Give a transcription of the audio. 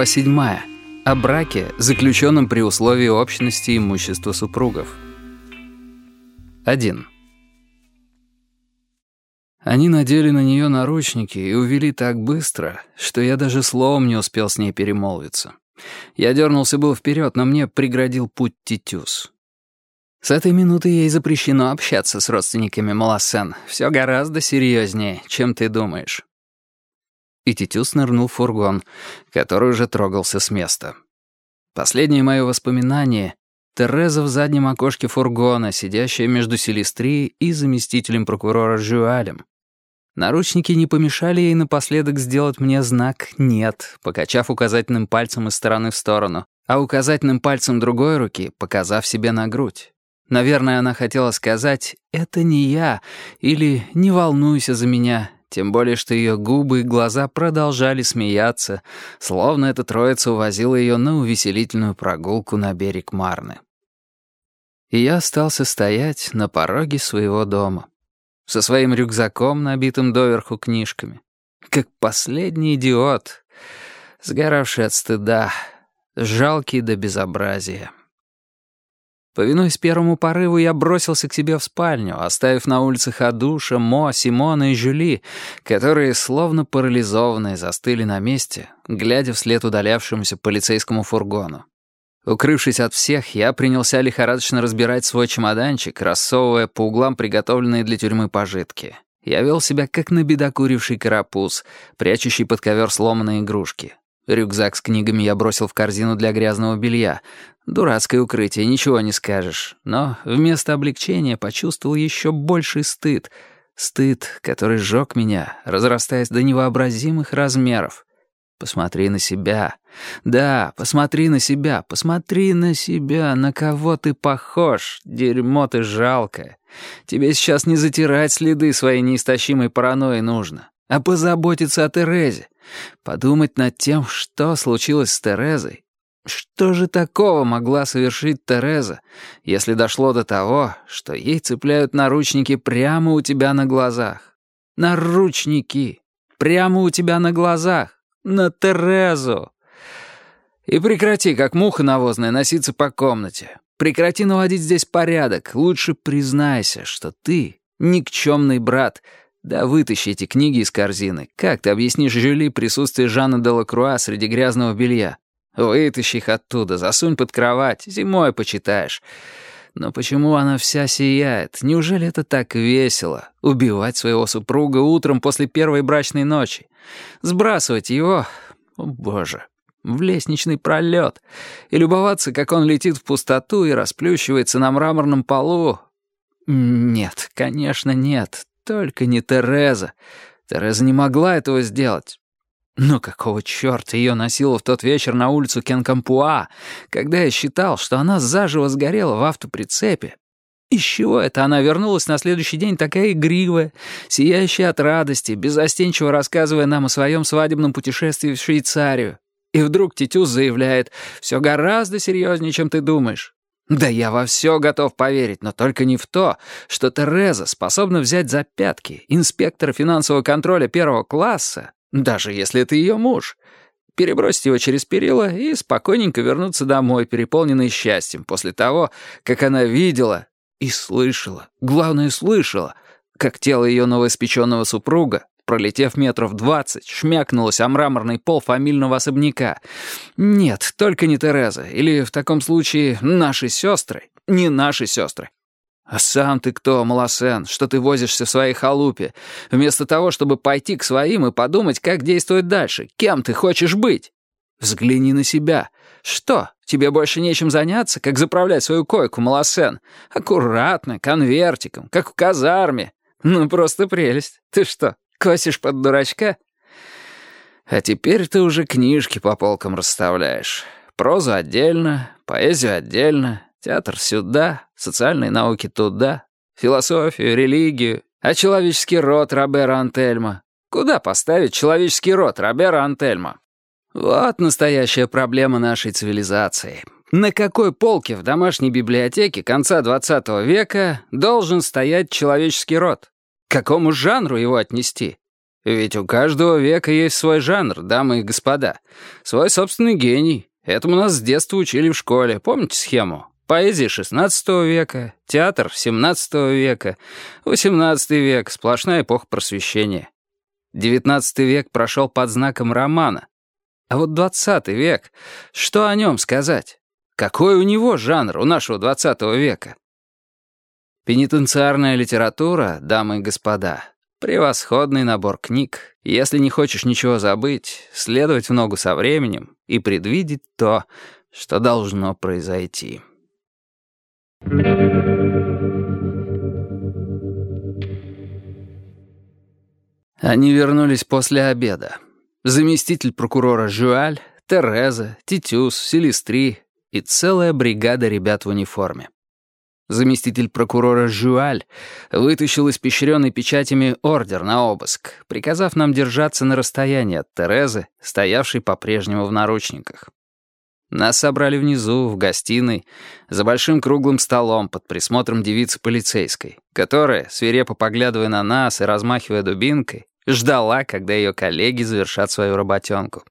Глава 7. О браке, заключенном при условии общности имущества супругов. 1. Они надели на нее наручники и увели так быстро, что я даже словом не успел с ней перемолвиться. Я дернулся был вперед, но мне преградил путь Титюс. С этой минуты ей запрещено общаться с родственниками Малосен. Все гораздо серьезнее, чем ты думаешь. И Титюс нырнул в фургон, который уже трогался с места. Последнее мое воспоминание — Тереза в заднем окошке фургона, сидящая между Селестрией и заместителем прокурора Жюалем. Наручники не помешали ей напоследок сделать мне знак «нет», покачав указательным пальцем из стороны в сторону, а указательным пальцем другой руки показав себе на грудь. Наверное, она хотела сказать «это не я» или «не волнуйся за меня», тем более что ее губы и глаза продолжали смеяться, словно эта троица увозила ее на увеселительную прогулку на берег Марны. И я остался стоять на пороге своего дома, со своим рюкзаком, набитым доверху книжками, как последний идиот, сгоравший от стыда, жалкий до безобразия. Повинуясь первому порыву, я бросился к себе в спальню, оставив на улицах Адуша, Мо, Симона и Жюли, которые, словно парализованные, застыли на месте, глядя вслед удалявшемуся полицейскому фургону. Укрывшись от всех, я принялся лихорадочно разбирать свой чемоданчик, рассовывая по углам приготовленные для тюрьмы пожитки. Я вел себя как набедокуривший карапуз, прячущий под ковер сломанные игрушки. Рюкзак с книгами я бросил в корзину для грязного белья. Дурацкое укрытие, ничего не скажешь. Но вместо облегчения почувствовал еще больший стыд. Стыд, который сжег меня, разрастаясь до невообразимых размеров. Посмотри на себя. Да, посмотри на себя, посмотри на себя, на кого ты похож, дерьмо ты жалкое. Тебе сейчас не затирать следы своей неистощимой паранойи нужно, а позаботиться о Терезе. Подумать над тем, что случилось с Терезой. Что же такого могла совершить Тереза, если дошло до того, что ей цепляют наручники прямо у тебя на глазах? Наручники! Прямо у тебя на глазах! На Терезу! И прекрати, как муха навозная, носиться по комнате. Прекрати наводить здесь порядок. Лучше признайся, что ты никчемный брат — да вытащи эти книги из корзины. Как ты объяснишь Жюли присутствие Жанна де Лакруа среди грязного белья? Вытащи их оттуда, засунь под кровать, зимой почитаешь. Но почему она вся сияет? Неужели это так весело? Убивать своего супруга утром после первой брачной ночи? Сбрасывать его? О, боже! В лестничный пролет. И любоваться, как он летит в пустоту и расплющивается на мраморном полу? Нет, конечно, нет. Только не Тереза. Тереза не могла этого сделать. Но какого черта ее носило в тот вечер на улицу Кенкампуа, когда я считал, что она заживо сгорела в автоприцепе? Из чего это она вернулась на следующий день такая игривая, сияющая от радости, безостенчиво рассказывая нам о своем свадебном путешествии в Швейцарию? И вдруг Титюс заявляет, «Все гораздо серьезнее, чем ты думаешь. Да я во все готов поверить, но только не в то, что Тереза способна взять за пятки инспектора финансового контроля первого класса, даже если это ее муж, перебросить его через перила и спокойненько вернуться домой, переполненный счастьем, после того, как она видела и слышала, главное, слышала, как тело ее новоиспеченного супруга пролетев метров двадцать, шмякнулась о мраморный пол фамильного особняка. Нет, только не Тереза. Или, в таком случае, наши сестры. Не наши сестры. А сам ты кто, Малосен, что ты возишься в своей халупе, вместо того, чтобы пойти к своим и подумать, как действовать дальше, кем ты хочешь быть? Взгляни на себя. Что, тебе больше нечем заняться, как заправлять свою койку, Малосен? Аккуратно, конвертиком, как в казарме. Ну, просто прелесть. Ты что, Косишь под дурачка? А теперь ты уже книжки по полкам расставляешь. Прозу отдельно, поэзию отдельно, театр сюда, социальные науки туда, философию, религию, а человеческий род Робера Антельма. Куда поставить человеческий род Робера Антельма? Вот настоящая проблема нашей цивилизации. На какой полке в домашней библиотеке конца 20 века должен стоять человеческий род? Какому жанру его отнести? Ведь у каждого века есть свой жанр, дамы и господа. Свой собственный гений. Этому нас с детства учили в школе. Помните схему? Поэзия XVI века, театр XVII века, XVIII век, сплошная эпоха просвещения. XIX век прошел под знаком романа. А вот XX век, что о нем сказать? Какой у него жанр, у нашего XX века? Пенитенциарная литература, дамы и господа, превосходный набор книг, если не хочешь ничего забыть, следовать в ногу со временем и предвидеть то, что должно произойти. Они вернулись после обеда. Заместитель прокурора Жуаль, Тереза, Титюс, Селестри и целая бригада ребят в униформе. Заместитель прокурора Жуаль вытащил испещренный печатями ордер на обыск, приказав нам держаться на расстоянии от Терезы, стоявшей по-прежнему в наручниках. Нас собрали внизу, в гостиной, за большим круглым столом под присмотром девицы полицейской, которая, свирепо поглядывая на нас и размахивая дубинкой, ждала, когда ее коллеги завершат свою работенку.